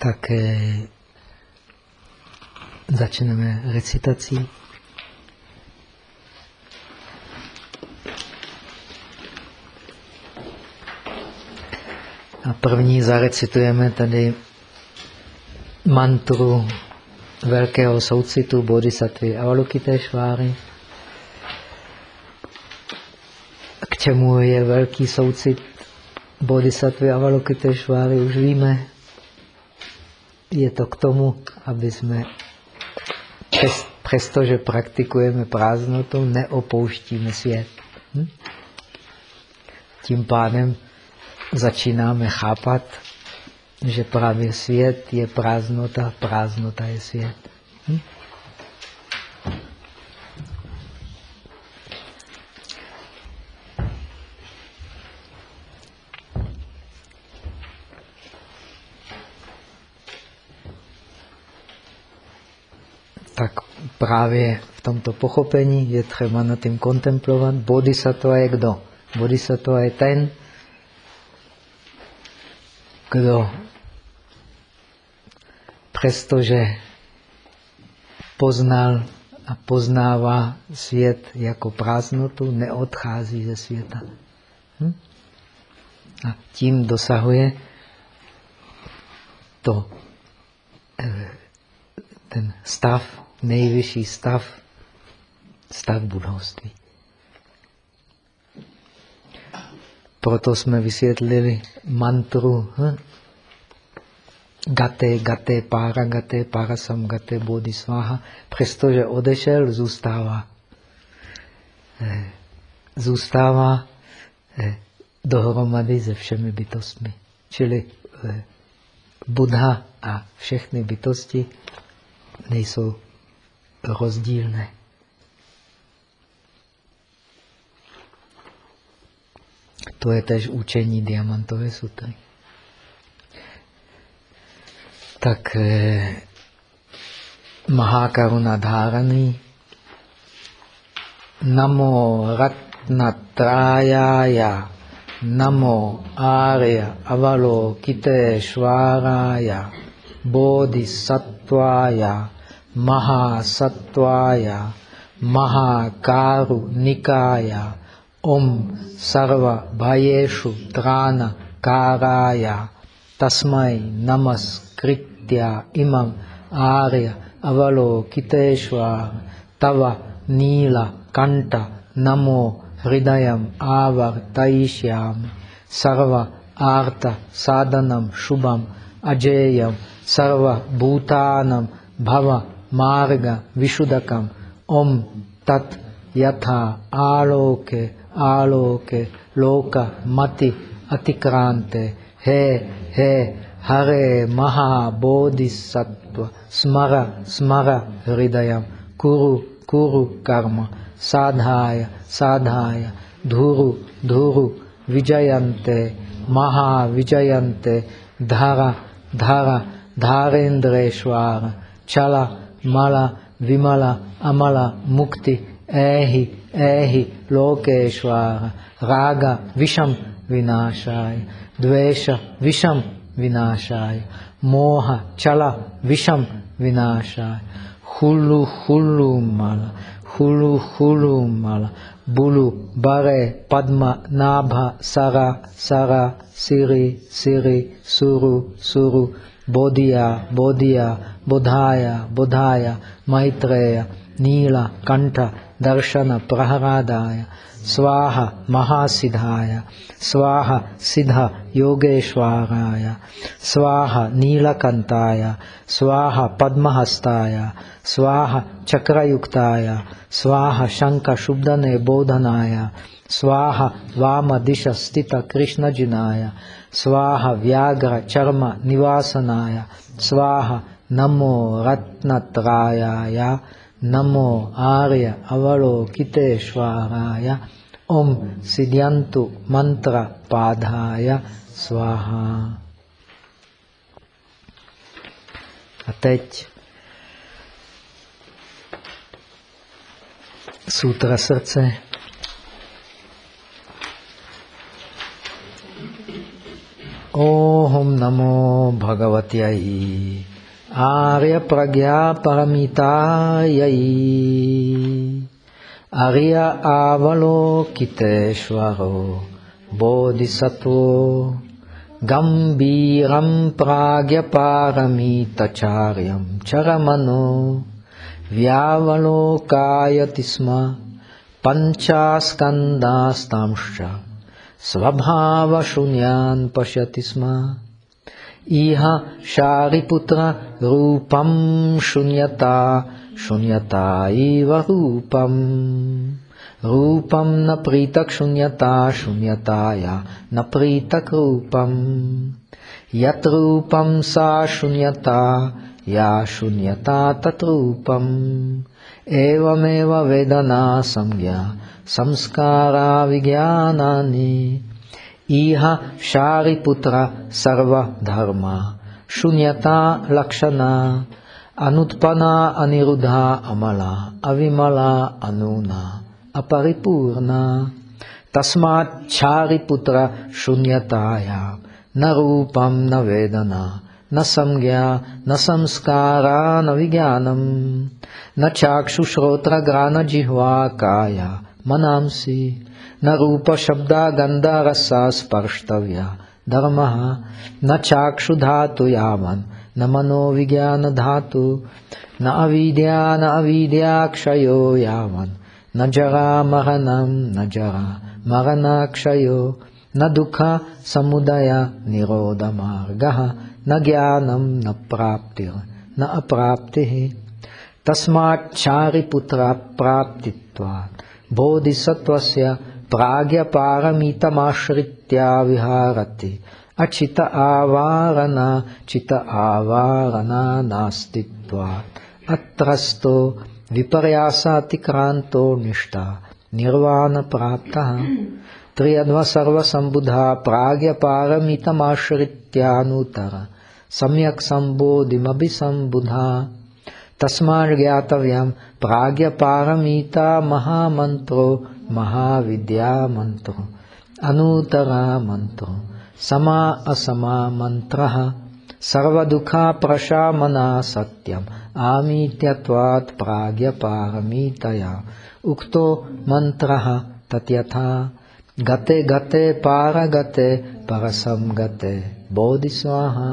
tak eh, začneme recitací. A první zarecitujeme tady mantru velkého soucitu bodhisattvy Avalokiteshváry. K čemu je velký soucit bodhisattvy Avalokiteshváry, už víme. Je to k tomu, aby jsme, přes, přestože praktikujeme prázdnotu, neopouštíme svět. Hm? Tím pádem začínáme chápat, že právě svět je prázdnota, prázdnota je svět. Hm? Tak právě v tomto pochopení je třeba na tím kontemplovat. Bodhisattva je kdo? Bodhisattva je ten, kdo přestože poznal a poznává svět jako prázdnotu, neodchází ze světa. Hm? A tím dosahuje to, eh, ten stav, nejvyšší stav, stav budovství. Proto jsme vysvětlili mantru hm? Gate, Gate, Para, Gate, Parasam, Gate, Bodhisvaha. Přestože odešel, zůstává. Eh, zůstává eh, dohromady se všemi bytostmi. Čili eh, Buddha a všechny bytosti nejsou rozdílné. To je tež učení diamantové sutry. Tak eh, Mahakaruna Dharani Namo Ratnatrayaya Namo Arya Avalokiteshvaraya Bodhisattvaya Mahasattvaya Mahakarunikaya Om Sarva Bhayeshu Trana Karaya Tasmai Namaskritya Imam Arya Avalokiteshvara Tava Nila Kanta Namo Hridayam Avartaishyam Sarva Arta Sadhanam Shubham Ajayam Sarva Bhutanam Bhava Vishudakam Om Tat Yatha Aloke आलोके लोक मति अतिक्रांते हे हे हरे महाबोधिसत्व स्मर स्मर हृदय कुरु कुरु कर्म साधाय साधाय धुरु धुरु विजयन्ते महाविजयन्ते धर धर धारेन्द्रेश्वर चल मल विमल अमल मुक्ति ऐहि ऐहि लोकेश्वर राग विषम विनाशाय द्वेष विषम विनाशाय मोह चल विषम विनाशाय हुलु हुलु मल हुलु हुलु मल बुलु बरे पद्म नाभ सरा सरा सिरि सिरि सुरु सुरु बोधिया बोधिया ಬುಧಾಯ ಬುಧಾಯ मैत्रेय, नील, कंठ, दर्शन, प्रहरादाय, स्वाह, महासिधाय, स्वाह, सिद्ध, योगेश्वराय, स्वाह, नीलकंताय, स्वाह, पद्महस्ताय, स्वाह, चक्रयुक्ताय, स्वाह, शंख शुब्धने बोधनाय स्वाहा वाम दिश स्थित कृष्णजिनाय, स्वाह व्याघ्र चर्म निवासनाय, स्वाहा नमो रत्नत्रायाय, नमो आर्य अवलोकितेश्वराय ओम सिद्ध्यंतु मंत्र पाधाय स्वाहा A teď. ॐ नमो भगवत्यै आर्यप्रज्ञापरमितायै। अर्य आवलोकितेश्वरो बोधिसत्त्वो गम्भीरं प्राज्ञपारमितचार्यं चरमनो व्यावलोकायति स्म पञ्चास्कन्दास्तांश्च Svabhava shunyan pashyati sma. Iha Shariputra Rupam Shunyata Shunyata Iva Rupam. Rupam Napritak Shunyata Shunyataya Napritak Rupam. Yat Rupam Sa Shunyata Ya Shunyata Tat Rupam. Evameva Vedana Samgya Samskara Vigyanani Iha Shariputra Sarva Dharma Shunyata Lakshana Anutpana Anirudha Amala Avimala Anuna Aparipurna Tasmat Chariputra Shunyataya Narupam na samgya, na samskara, na vigyanam, na chakshu shrotra grana jihva kaya, manamsi, न रूप शब्द गंध रसा स्पर्शव्य धर्म न चाक्षु धातु यावन न मनो विज्ञान धातु न अविद्या न अविद्या क्षयो यावन न जरा मरणम न जरा मरणक्षयो न दुख समुदय निरोध मार्ग न ज्ञानम न प्राप्ति न अप्राप्ति तस्माच्चारिपुत्र प्राप्तित्वात् बोधिसत्वस्य प्राज्ञपारमितमाश्रित्या विहारति अचित आवारणा चित आवारणा नास्तित्वात् अत्रस्तो विपर्यासातिक्रान्तो निष्ठा निर्वाणप्राप्तः त्रियध्व सर्वसम्बुधा प्राज्ञपारमितमाश्रित्यानुतर सम्यक् सम्बोधिमपि सम्बुधा तस्मात् ज्ञातव्यं प्राज्ञपारमिता महामन्त्रो महाविद्या मंत्र अनुतरा मंत्र समा असमा मंत्र सर्वदुखा प्रशामना सत्यम आमीत्यत्वात् प्राज्ञपारमितया उक्तो मंत्र तत्यथा गते गते पारगते परसम गते बोधिस्वाहा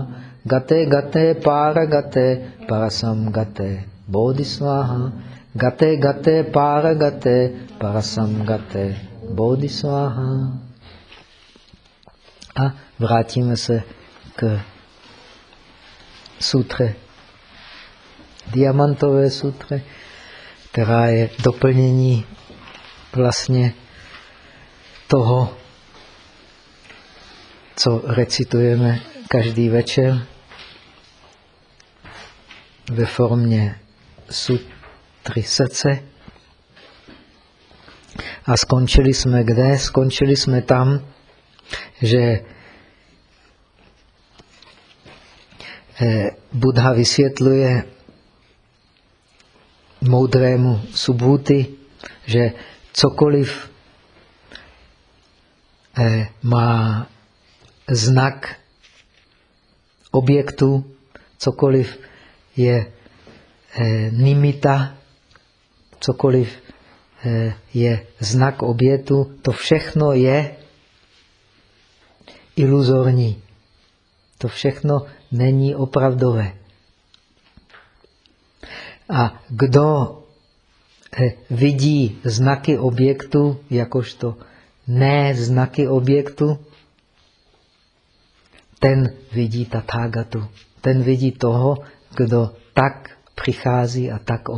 Gaté, gaté, para, gate, parasam, gaté, bodhisvaha. Gaté, gate, para, gate, parasam, gate, bodhisvaha. A vrátíme se k sutře, diamantové sutře, která je doplnění vlastně toho, co recitujeme každý večer ve formě sut tři srdce. A skončili jsme kde? Skončili jsme tam, že eh, Buddha vysvětluje moudrému subhuty, že cokoliv eh, má znak objektu, cokoliv je eh, nimita, cokoliv eh, je znak obětu, to všechno je iluzorní. To všechno není opravdové. A kdo eh, vidí znaky objektu, jakožto ne znaky objektu, ten vidí tathagatu. Ten vidí toho, kdo tak přichází a tak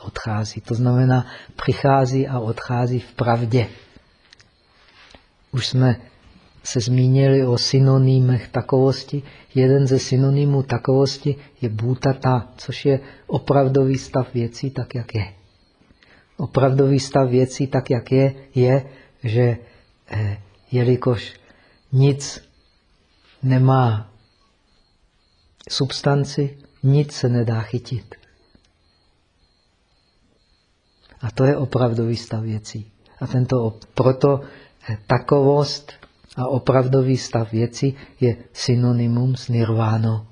odchází. To znamená, přichází a odchází v pravdě. Už jsme se zmínili o synonymech takovosti. Jeden ze synonymů takovosti je bhutata, což je opravdový stav věcí tak, jak je. Opravdový stav věcí tak, jak je, je, že eh, jelikož nic nemá substanci, nic se nedá chytit. A to je opravdový stav věcí. A tento, proto takovost A opravdový stav věci je synonymum s nirvánou.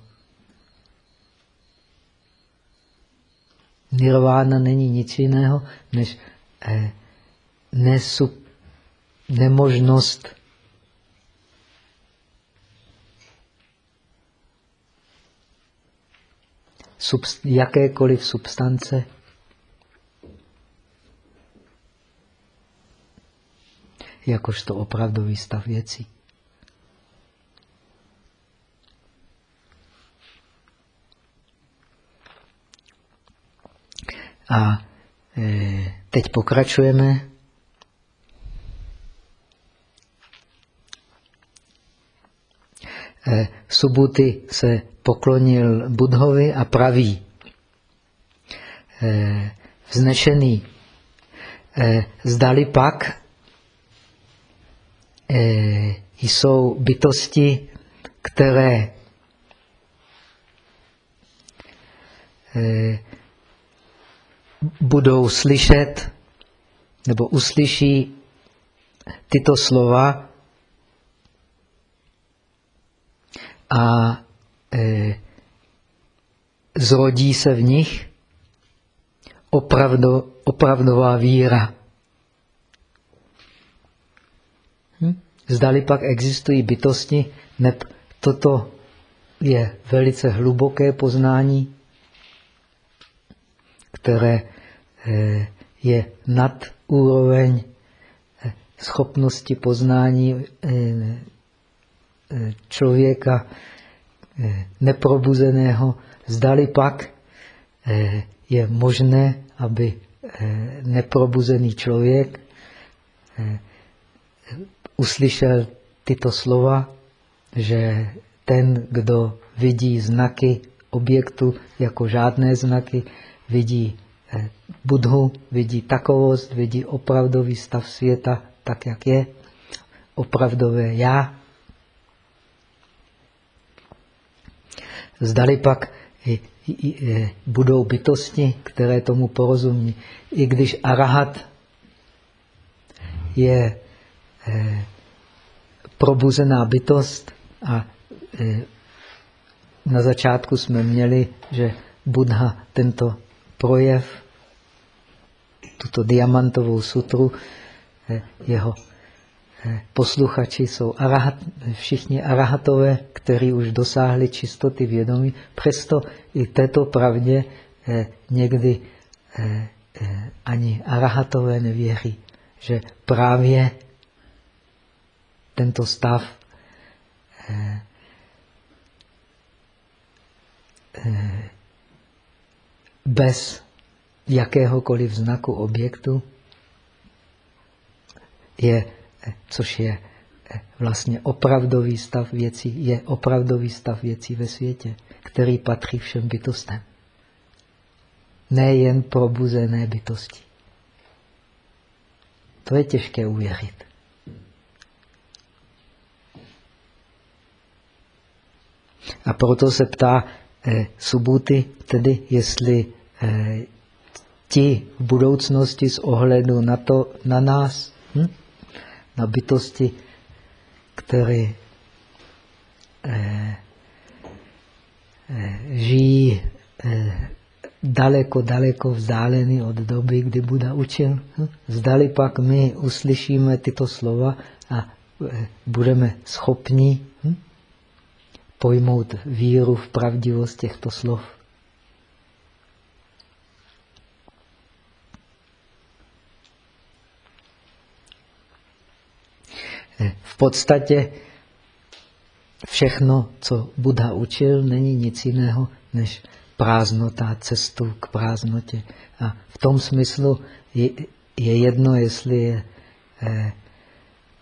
Nirvána není nic jiného, než eh, nesup, nemožnost subst jakékoliv substance jakožto opravdový stav věcí. A e, teď pokračujeme. E, Subuty se poklonil Budhovi a praví. E, vznešený. E, zdali pak jsou bytosti, které budou slyšet nebo uslyší tyto slova a e, zrodí se v nich opravdo, opravdová víra. Hm? Zdali pak existují bytosti, neb toto je velice hluboké poznání, které eh, je nad úroveň eh, schopnosti poznání eh, člověka neprobuzeného. Zdali pak je možné, aby neprobuzený člověk uslyšel tyto slova, že ten, kdo vidí znaky objektu jako žádné znaky, vidí eh, Budhu, vidí takovost, vidí opravdový stav světa tak, jak je, opravdové já. Zdali pak i, budou bytosti, které tomu porozumí. I když arahat je eh, probuzená bytost a eh, na začátku jsme měli, že Buddha tento projev, tuto diamantovou sutru, eh, jeho eh, posluchači jsou arahat, všichni arahatové, kteří už dosáhli čistoty vědomí. Přesto i této pravdě eh, někdy ani arahatové nevěří, že právě tento stav bez jakéhokoliv znaku objektu, je, což je vlastně opravdový stav věcí, je opravdový stav věcí ve světě, který patří všem bytostem. Nejen probuzené bytosti. To je těžké uvěřit. A proto se ptá eh, Subuty, tedy jestli Eh, ti v budoucnosti z ohledu na, to, na nás, hm? Na bytosti, které eh, eh, žijí eh, daleko, daleko vzdálený od doby, kdy Buda učil. Hm? Zdali pak my uslyšíme tyto slova a eh, budeme schopni hm? pojmout víru v pravdivost těchto slov. V podstatě všechno, co Buddha učil, není nic jiného než prázdnota, cestu k prázdnotě. A v tom smyslu je, je jedno, jestli je eh,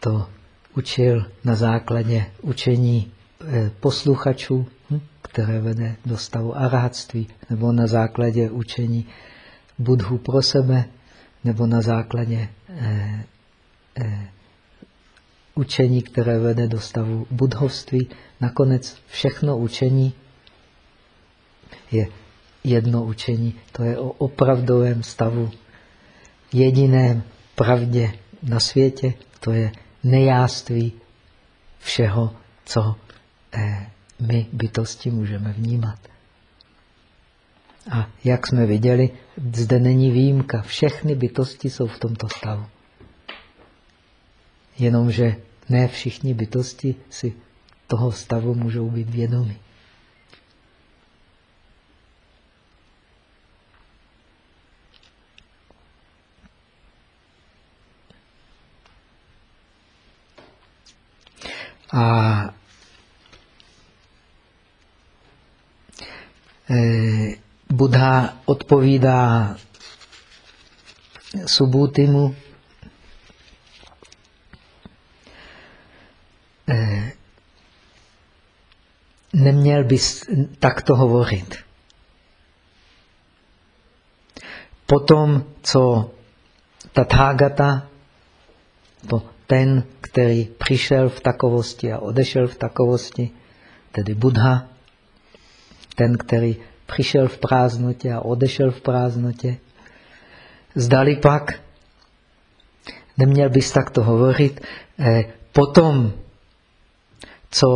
to učil na základě učení eh, posluchačů, hm, které vede do stavu arhatství, nebo na základě učení Budhu pro sebe, nebo na základě eh, učení, které vede do stavu budhovství. Nakonec všechno učení je jedno učení. To je o opravdovém stavu, jediném pravdě na světě. To je nejáství všeho, co my bytosti můžeme vnímat. A jak jsme viděli, zde není výjimka. Všechny bytosti jsou v tomto stavu. Jenomže ne všichni bytosti si toho stavu můžou být vědomi. A e, Buddha odpovídá Subutimu, neměl bys takto hovořit. Potom, co Tathagata, to ten, který přišel v takovosti a odešel v takovosti, tedy Buddha, ten, který přišel v prázdnotě a odešel v prázdnotě. Zdali pak, neměl bys takto hovorit, eh, potom, co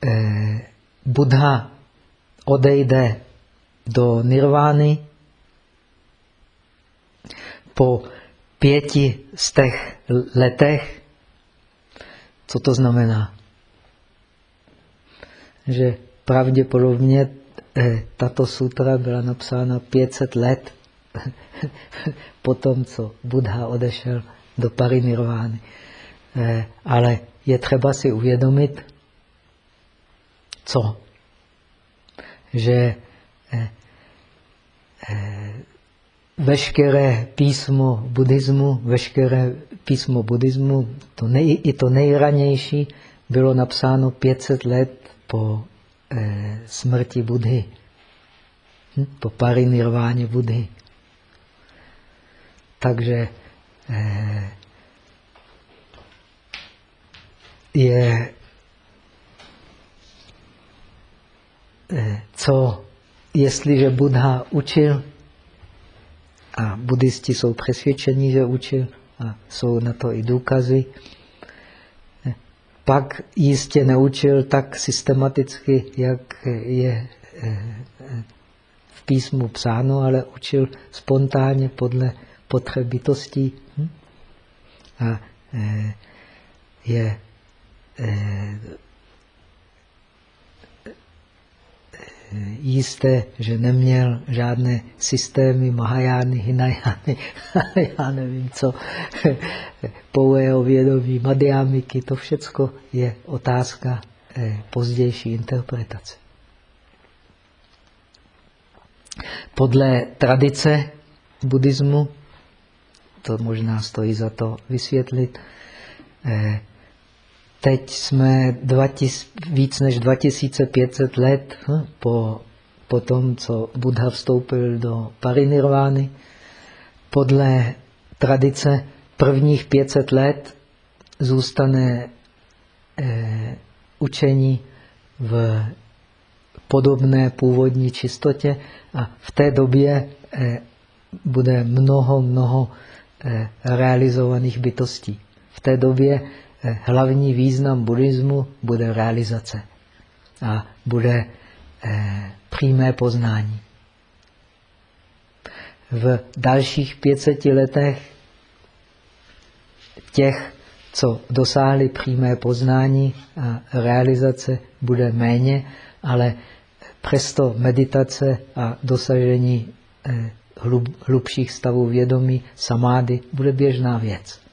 eh, Buddha odejde do nirvány, po pěti z těch letech, co to znamená? Že pravděpodobně Eh, tato sutra byla napsána 500 let po tom, co Buddha odešel do parinirvány. Eh, ale je třeba si uvědomit, co? Že eh, veškeré písmo buddhismu, veškeré písmo buddhismu, to nej, i to nejranější, bylo napsáno 500 let po eh, smrti Budhy, hm? po parinirváně Budhy. Takže eh, je eh, co, jestliže Buddha učil, a buddhisti jsou přesvědčeni, že učil, a jsou na to i důkazy, pak jistě neučil tak systematicky, jak je eh, v písmu psáno, ale učil spontánně podle potřeb bytostí. Hm? A eh, je eh, jisté, že neměl žádné systémy Mahajány, Hinajány, já nevím co, pouhého vědomí, Madhyamiky, to všecko je otázka eh, pozdější interpretace. Podle tradice buddhismu, to možná stojí za to vysvětlit, eh, Teď jsme 20, víc než 2500 let hm, po, po tom, co Buddha vstoupil do parinirvány. Podle tradice prvních 500 let zůstane eh, učení v podobné původní čistotě a v té době eh, bude mnoho, mnoho eh, realizovaných bytostí. V té době hlavní význam buddhismu bude realizace a bude eh, přímé poznání. V dalších 500 letech těch, co dosáhli přímé poznání a realizace, bude méně, ale přesto meditace a dosažení eh, hlub, hlubších stavů vědomí, samády, bude běžná věc.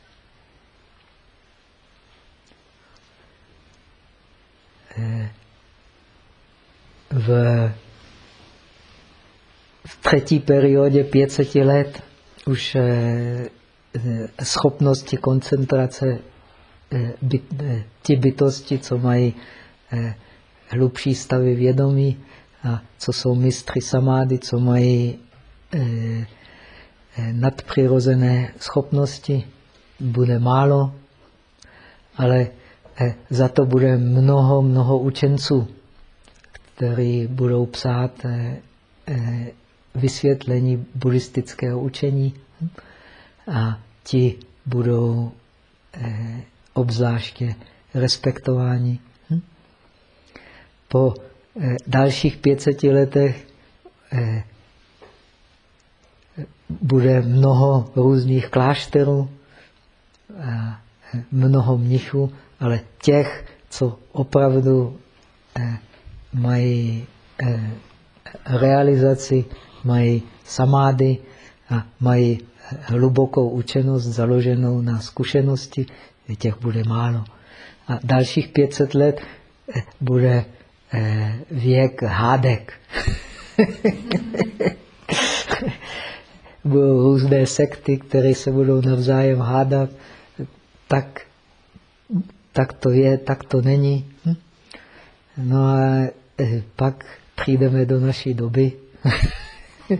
V, v třetí periodě 500 let už eh, schopnosti koncentrace eh, byt, eh, ti bytosti, co mají hlubší stavy vědomí a co jsou mistry samády, co mají nadpřirozené schopnosti, bude málo, ale Eh, za to bude mnoho, mnoho učenců, kteří budou psát eh, eh, vysvětlení buddhistického učení a ti budou obzvláště respektování. Hm? Po eh, dalších 500 letech eh, bude mnoho různých klášterů, eh, mnoho mnichů, ale těch, co opravdu eh, mají eh, realizaci, mají samády a mají hlubokou učenost založenou na zkušenosti, těch bude málo. A dalších 500 let bude věk hádek. budou různé sekty, které se budou navzájem hádat, tak, tak to je, tak to není. Hm? No a eh, pak přijdeme do naší doby,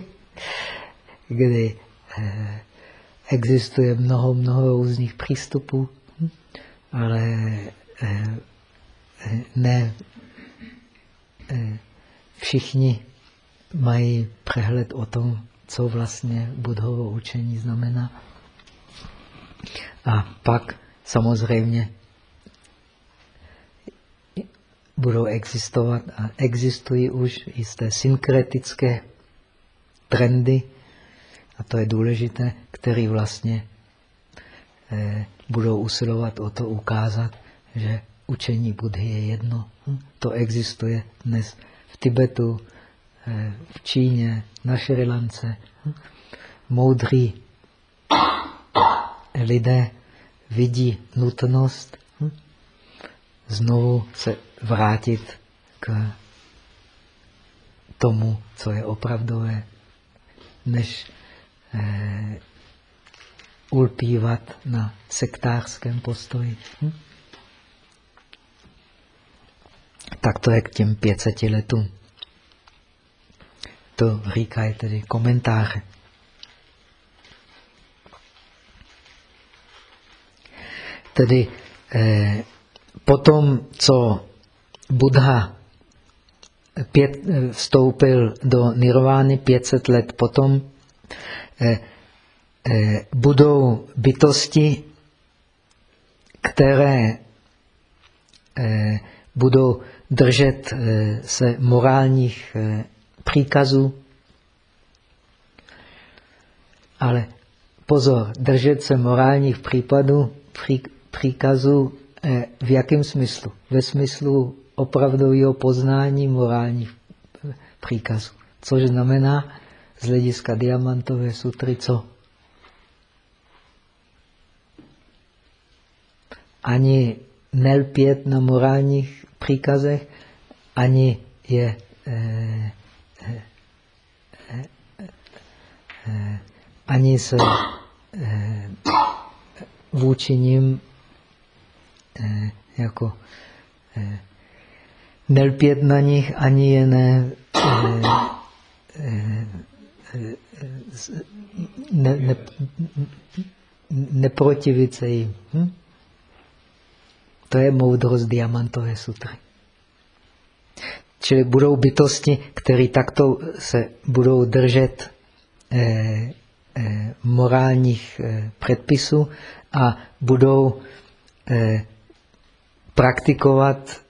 kdy eh, existuje mnoho, mnoho různých přístupů, ale eh, ne všichni mají přehled o tom, co vlastně budhovo učení znamená. A pak samozřejmě budou existovat a existují už jisté synkretické trendy, a to je důležité, které vlastně eh, budou usilovat o to ukázat, že učení Budhy je jedno. Hm? To existuje dnes v Tibetu, Eh, v Číně, na Šrilance, hm, moudří lidé vidí nutnost znovu se vrátit k tomu, co je opravdové, než eh, ulpívat na sektářském postoji. Hm? Tak to je k těm 500 letům. To říkají tedy komentáře. Tedy eh, potom, co Buddha pět, vstoupil do nirvány 500 let potom, eh, eh, budou bytosti, které eh, budou držet eh, se morálních eh, příkazů. Ale pozor, držet se morálních případů, pří, příkazů eh, v jakém smyslu? Ve smyslu opravdového poznání morálních eh, příkazů. Což znamená z hlediska diamantové sutry co? Ani nelpět na morálních příkazech, ani je eh, ani se eh, vůči ním eh, jako eh, nelpět na nich, ani je ne, ne, ne, neprotivit se jim. Hm? To je moudrost diamantové sutry. Čili budou bytosti, které takto se budou držet eh, eh, morálních eh, předpisů a budou eh, praktikovat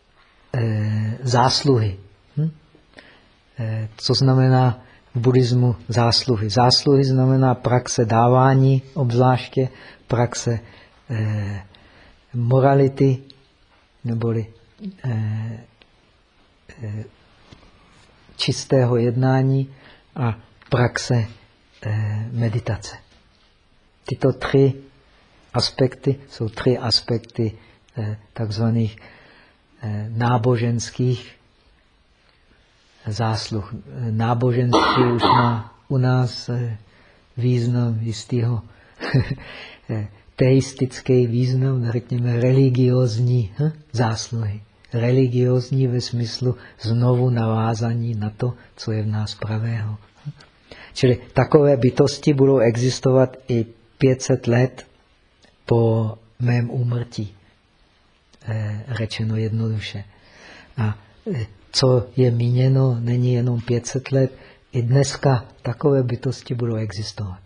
eh, zásluhy. Hm? Eh, co znamená v buddhismu zásluhy? Zásluhy znamená praxe dávání, obzvláště praxe eh, morality, neboli eh, Eh, čistého jednání a praxe eh, meditace. Tyto tři aspekty jsou tři aspekty takzvaných náboženských zásluh. Náboženství už má u nás význam jistého teistický význam, řekněme religiozní zásluhy religiozní ve smyslu znovu navázaní na to, co je v nás pravého. Čili takové bytosti budou existovat i 500 let po mém úmrtí. Eh, řečeno jednoduše. A eh, co je míněno, není jenom 500 let, i dneska takové bytosti budou existovat.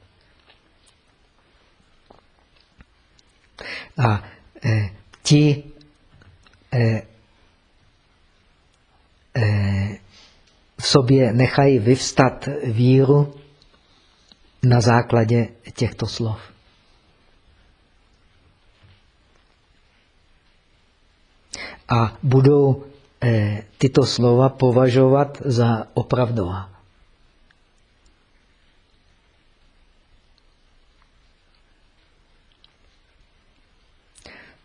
A eh, ti eh, eh, v sobě nechají vyvstat víru na základě těchto slov. A budou eh, tyto slova považovat za opravdová.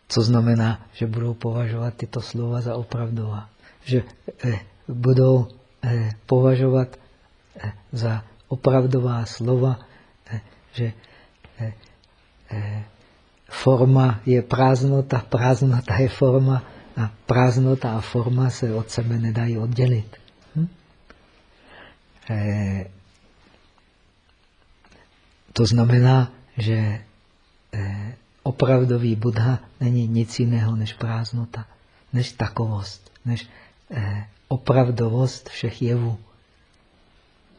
Co znamená, že budou považovat tyto slova za opravdová? Že eh, budou eh, považovat eh, za opravdová slova, eh, že eh, eh, forma je prázdnota, prázdnota je forma a prázdnota a forma se od sebe nedají oddělit. Hm? Eh, to znamená, že eh, opravdový Buddha není nic jiného než prázdnota, než takovost, než eh, opravdovost všech jevů.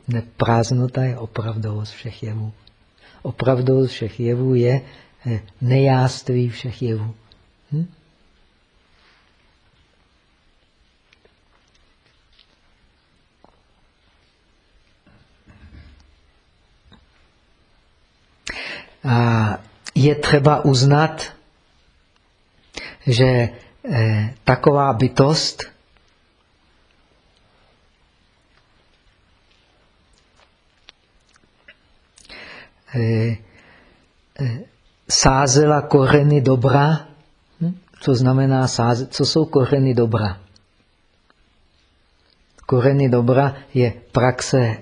Ne, prázdnota je opravdovost všech jevů. Opravdovost všech jevů je nejáství všech jevů. Hm? A je třeba uznat, že eh, taková bytost eh, eh, sázela koreny dobra. Hm? Co znamená sázet? Co jsou koreny dobra? Koreny dobra je praxe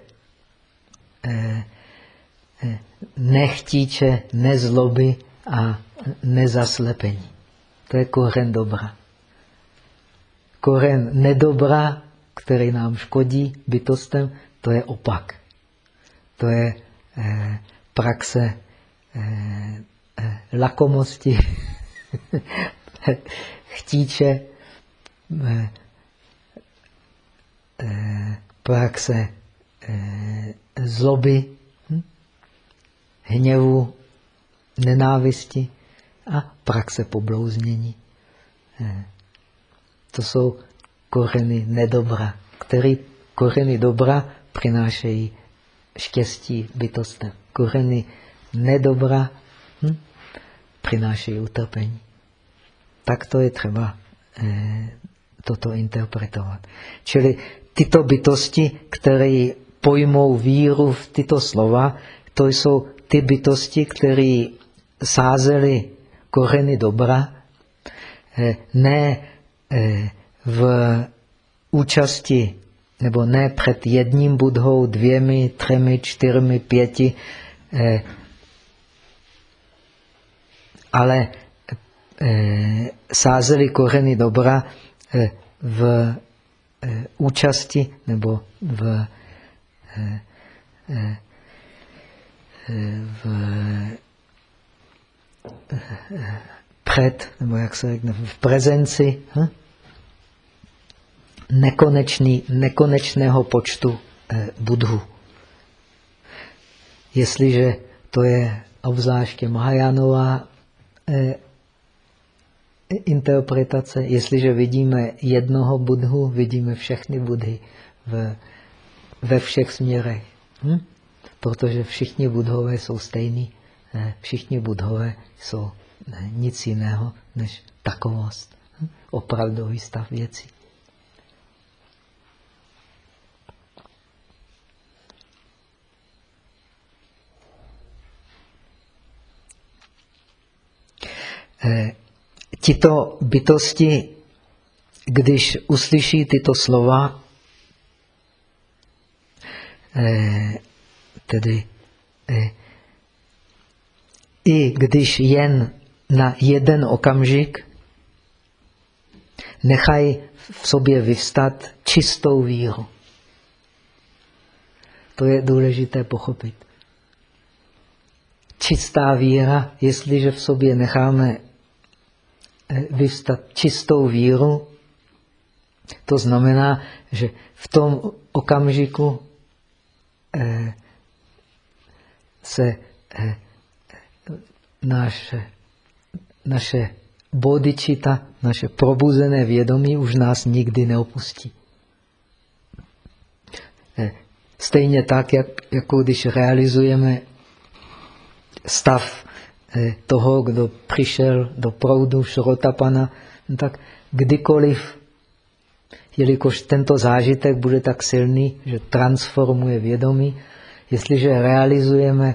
nechtíče, nezloby a nezaslepení. To je koren dobra. Koren nedobra, který nám škodí bytostem, to je opak. To je eh, praxe eh, eh, lakomosti, chtíče, eh, eh, praxe eh, zloby, hněvu, nenávisti a praxe poblouznění. Eh, to jsou koreny nedobra, které koreny dobra přinášejí štěstí bytostem. Koreny nedobra hm, přinášejí utrpení. Tak to je třeba eh, toto interpretovat. Čili tyto bytosti, které pojmou víru v tyto slova, to jsou ty bytosti, které sázely koreny dobra, eh, ne eh, v účasti, nebo ne před jedním budhou, dvěmi, třemi, čtyřmi, pěti, eh, ale sázeli koreny dobra v účasti nebo v v, před, nebo jak se řekne, v prezenci hm? nekonečný, nekonečného počtu eh, budhu. Jestliže to je obzvláště Mahajánová eh, interpretace, jestliže vidíme jednoho budhu, vidíme všechny budhy v, ve všech směrech. Hm? Protože všichni budhové jsou stejní. Všichni budhové jsou nic jiného než takovost. Hm? Opravdový stav věcí. Eh, tito bytosti, když uslyší tyto slova, eh, Tedy eh, i když jen na jeden okamžik nechají v sobě vyvstat čistou víru. To je důležité pochopit. Čistá víra, jestliže v sobě necháme eh, vyvstat čistou víru, to znamená, že v tom okamžiku eh, se eh, naše, naše bodičita, naše probuzené vědomí už nás nikdy neopustí. Eh, stejně tak, jak, jako když realizujeme stav eh, toho, kdo přišel do proudu Šrotapana, no tak kdykoliv, jelikož tento zážitek bude tak silný, že transformuje vědomí, jestliže realizujeme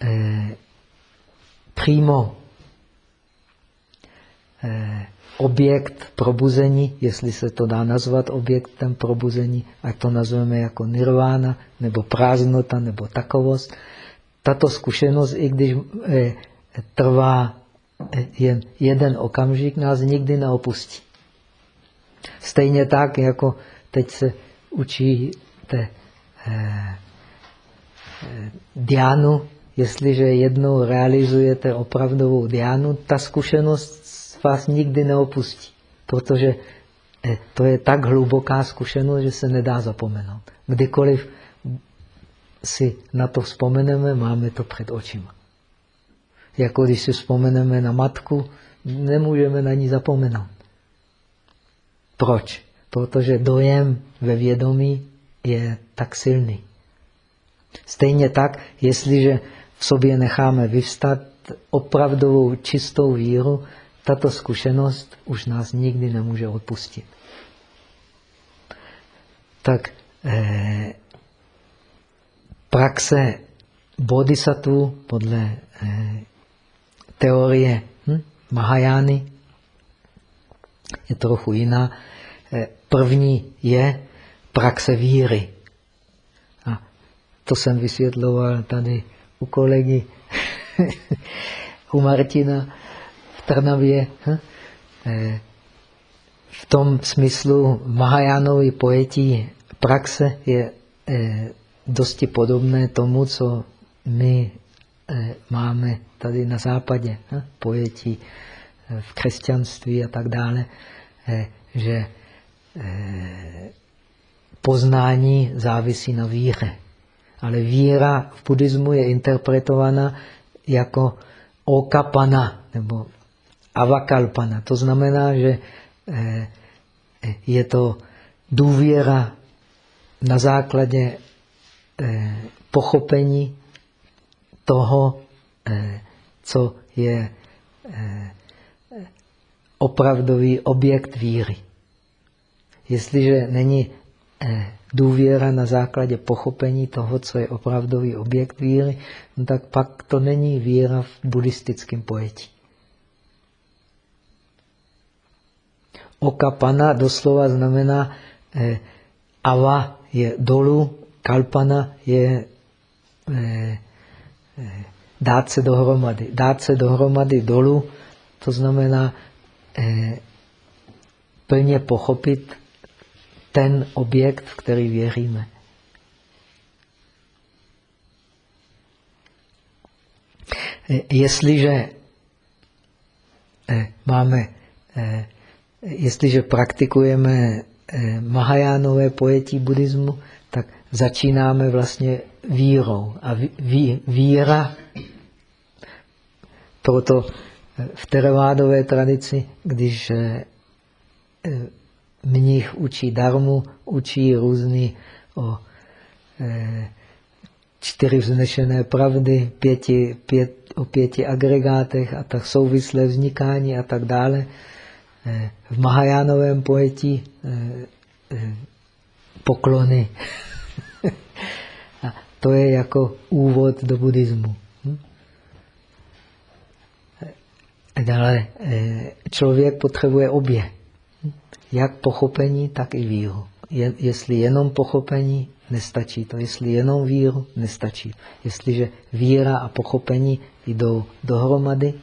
eh, přímo eh, objekt probuzení, jestli se to dá nazvat objektem probuzení, ať to nazveme jako nirvána, nebo prázdnota, nebo takovost. Tato zkušenost, i když eh, trvá eh, jen jeden okamžik, nás nikdy neopustí. Stejně tak, jako teď se učíte eh, diánu, jestliže jednou realizujete opravdovou diánu, ta zkušenost vás nikdy neopustí, protože eh, to je tak hluboká zkušenost, že se nedá zapomenout. Kdykoliv si na to vzpomeneme, máme to před očima. Jako když si vzpomeneme na matku, nemůžeme na ní zapomenout. Proč? Protože dojem ve vědomí je tak silný. Stejně tak, jestliže v sobě necháme vyvstat opravdovou čistou víru, tato zkušenost už nás nikdy nemůže odpustit. Tak eh, praxe bodhisattva podle eh, teorie hm, Mahajány je trochu jiná. Eh, první je praxe víry. To jsem vysvětloval tady u kolegy u Martina Trnavě. Hm? Eh, v tom smyslu Mahajánovi pojetí praxe je eh, dosti podobné tomu, co my eh, máme tady na západě, hm? pojetí v křesťanství a tak dále, že poznání závisí na víře. Ale víra v buddhismu je interpretována jako okapana, nebo avakalpana. To znamená, že eh, je to důvěra na základě eh, pochopení toho, eh, co je opravdový objekt víry. Jestliže není důvěra na základě pochopení toho, co je opravdový objekt víry, no tak pak to není víra v buddhistickém pojetí. Okapana doslova znamená eh, ava je dolu, kalpana je eh, eh, dát se dohromady. Dát se dohromady dolu, to znamená eh, plně pochopit ten objekt, v který věříme. Eh, jestliže eh, máme eh, jestliže praktikujeme Mahajánové pojetí buddhismu, tak začínáme vlastně vírou. A ví, víra, proto v teravádové tradici, když mnich učí darmu, učí různý o čtyři vznešené pravdy, pěti, pět, o pěti agregátech a tak souvislé vznikání a tak dále, Eh, v Mahajánovém pojetí eh, eh, poklony. A to je jako úvod do buddhismu. Hm? Dále člověk potřebuje obě. Jak pochopení, tak i víru. Je, jestli jenom pochopení, nestačí to. Jestli jenom víru, nestačí. Jestliže víra a pochopení jdou dohromady,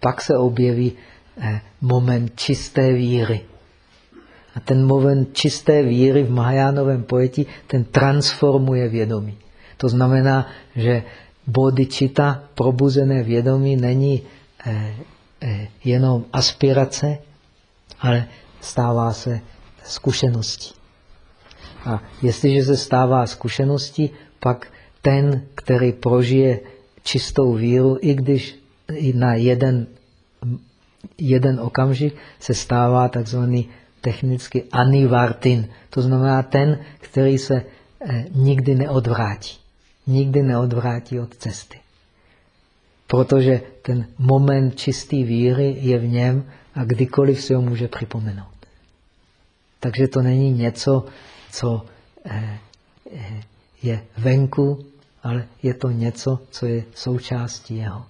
pak se objeví eh, moment čisté víry. A ten moment čisté víry v Mahajánovém pojetí, ten transformuje vědomí. To znamená, že bodhicitta, probuzené vědomí, není eh, jenom aspirace, ale stává se zkušeností. A jestliže se stává zkušeností, pak ten, který prožije čistou víru, i když na jeden, jeden okamžik se stává takzvaný technicky anivartin. To znamená ten, který se eh, nikdy neodvrátí. Nikdy neodvrátí od cesty. Protože ten moment čisté víry je v něm a kdykoliv si ho může připomenout. Takže to není něco, co eh, eh, je venku, ale je to něco, co je součástí jeho.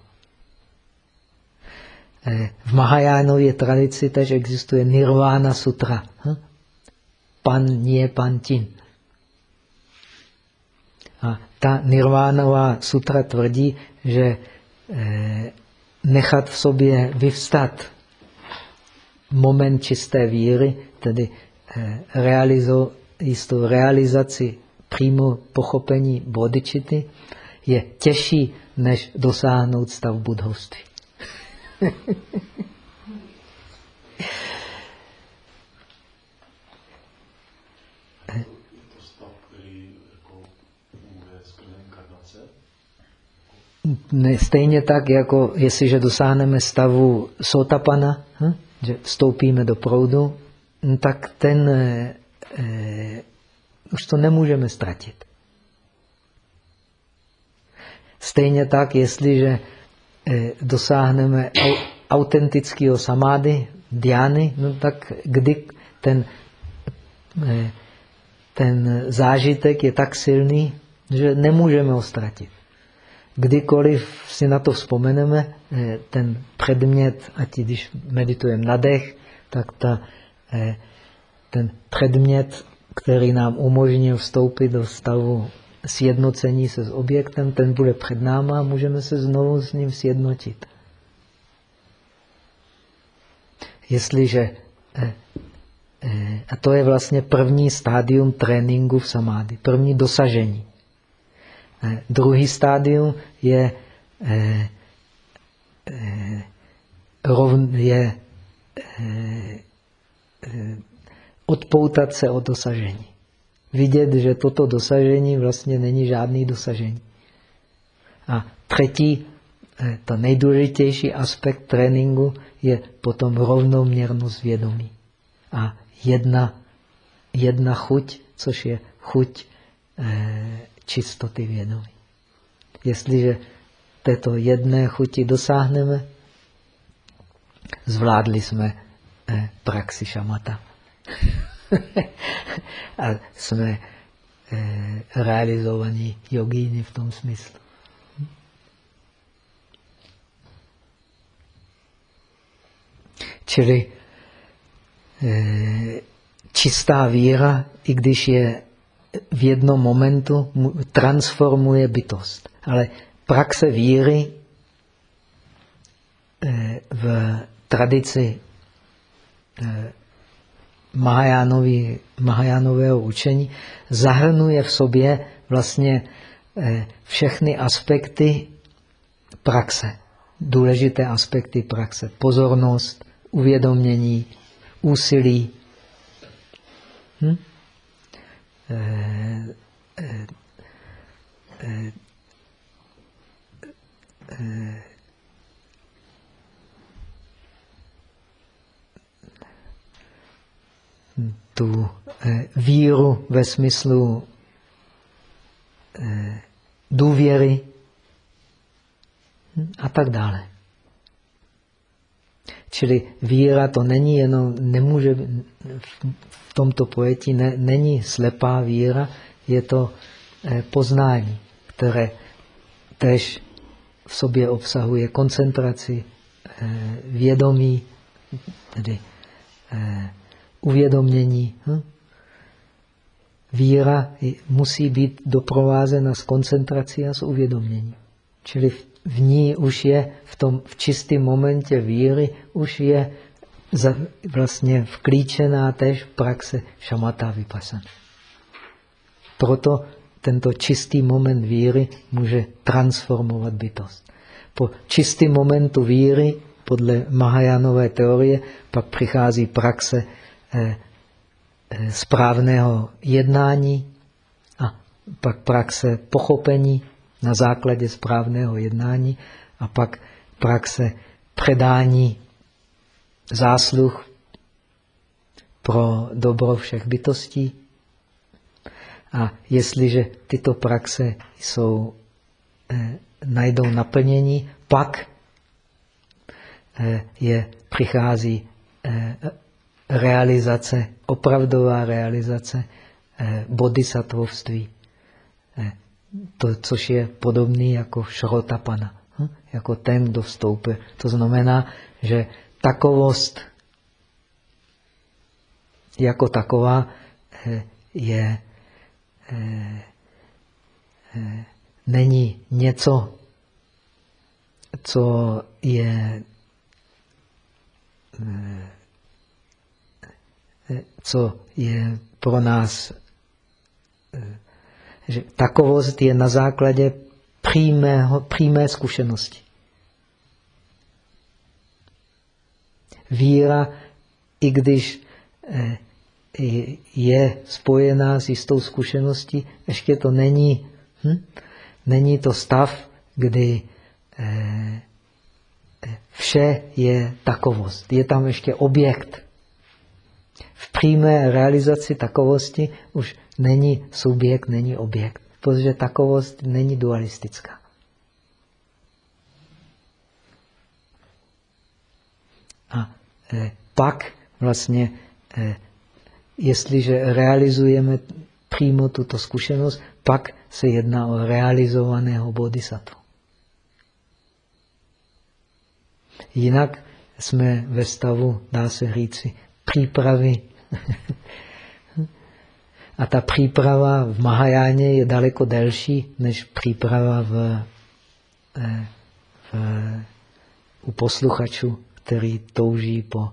Eh, v Mahajánově tradici tež existuje Nirvana Sutra. Hm? Pan nie pan tin. A ta Nirvánová sutra tvrdí, že nechat v sobě vyvstat moment čisté víry, tedy Eh, realizo, jistou realizaci přímo pochopení bodičity je těžší, než dosáhnout stav budhovství. Stejně tak, jako jestliže dosáhneme stavu sotapana, hm? že vstoupíme do proudu, No tak ten eh, eh, už to nemůžeme ztratit. Stejně tak, jestliže eh, dosáhneme au, autentického samády, diány, no tak kdy ten, eh, ten zážitek je tak silný, že nemůžeme ho ztratit. Kdykoliv si na to vzpomeneme, eh, ten předmět, ať když meditujeme na dech, tak ta Eh, ten předmět, který nám umožnil vstoupit do stavu sjednocení se s objektem, ten bude před náma a můžeme se znovu s ním sjednotit. Jestliže, eh, a to je vlastně první stádium tréninku v samády, první dosažení. Druhý stádium je, je Eh, odpoutat se od dosažení. Vidět, že toto dosažení vlastně není žádný dosažení. A třetí, eh, to nejdůležitější aspekt tréninku je potom rovnoměrnost vědomí. A jedna, jedna chuť, což je chuť eh, čistoty vědomí. Jestliže této jedné chuti dosáhneme, zvládli jsme eh, praxi šamata. a jsme eh, realizovaní jogíny v tom smyslu. Čili eh, čistá víra, i když je v jednom momentu, transformuje bytost. Ale praxe víry eh, v tradici Eh, Mahajánového učení zahrnuje v sobě vlastně eh, všechny aspekty praxe, důležité aspekty praxe. Pozornost, uvědomění, úsilí. Hm? Tu eh, víru ve smyslu eh, důvěry a tak dále. Čili víra to není jenom, nemůže, v tomto pojetí ne, není slepá víra, je to eh, poznání, které tež v sobě obsahuje koncentraci, vědomí, tedy uvědomění. Hm? Víra musí být doprovázena s koncentrací a s uvědoměním. Čili v ní už je, v tom v čistém momentě víry, už je vlastně vklíčená tež praxe šamata vypasana. Proto tento čistý moment víry může transformovat bytost. Po čistém momentu víry, podle Mahajánové teorie, pak přichází praxe Eh, eh, správného jednání a pak praxe pochopení na základě správného jednání a pak praxe předání zásluh pro dobro všech bytostí. A jestliže tyto praxe jsou, eh, najdou naplnění, pak eh, je, přichází eh, realizace, opravdová realizace eh, bodhisattvovství. Eh, to, což je podobný jako šrotapana, hm? jako ten, kdo vstoupil. To znamená, že takovost jako taková eh, je, eh, eh, není něco, co je co je pro nás, že takovost je na základě přímého, přímé zkušenosti. Víra, i když eh, je spojená s jistou zkušeností, ještě to není, hm? není to stav, kdy eh, vše je takovost. Je tam ještě objekt. V přímé realizaci takovosti už není subjekt, není objekt, protože takovost není dualistická. A eh, pak vlastně, eh, jestliže realizujeme přímo tuto zkušenost, pak se jedná o realizovaného bodhisattva. Jinak jsme ve stavu, dá se říci, přípravy. A ta příprava v Mahajáně je daleko delší než příprava v, eh, v, u posluchačů, který touží po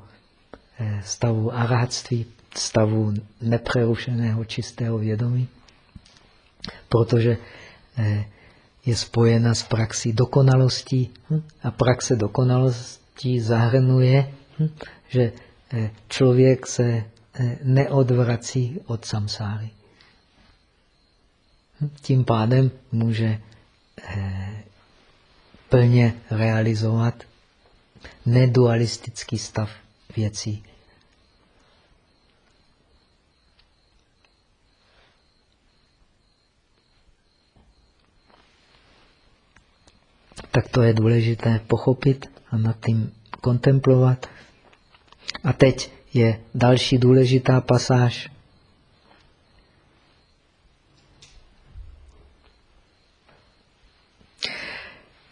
eh, stavu aráctví, stavu nepřerušeného čistého vědomí, protože eh, je spojena s praxí dokonalostí hm? a praxe dokonalostí zahrnuje, hm? že Eh, člověk se neodvrací od samsáry. Hm, tím pádem může plně realizovat nedualistický stav věcí. Tak to je důležité pochopit a nad tím kontemplovat. A teď je další důležitá pasáž.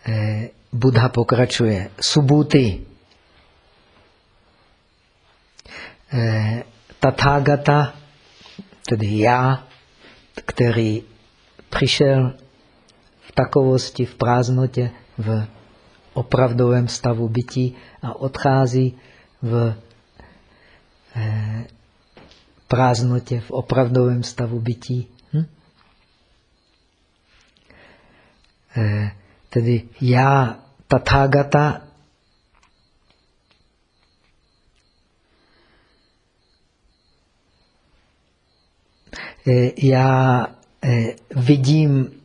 Eh, Buddha pokračuje. Subhuti. Eh, Tathagata, tedy já, který přišel v takovosti, v prázdnotě, v opravdovém stavu bytí a odchází v Eh, prázdnotě, v opravdovém stavu bytí. Hm? Eh, tedy já, Tathagata, já vidím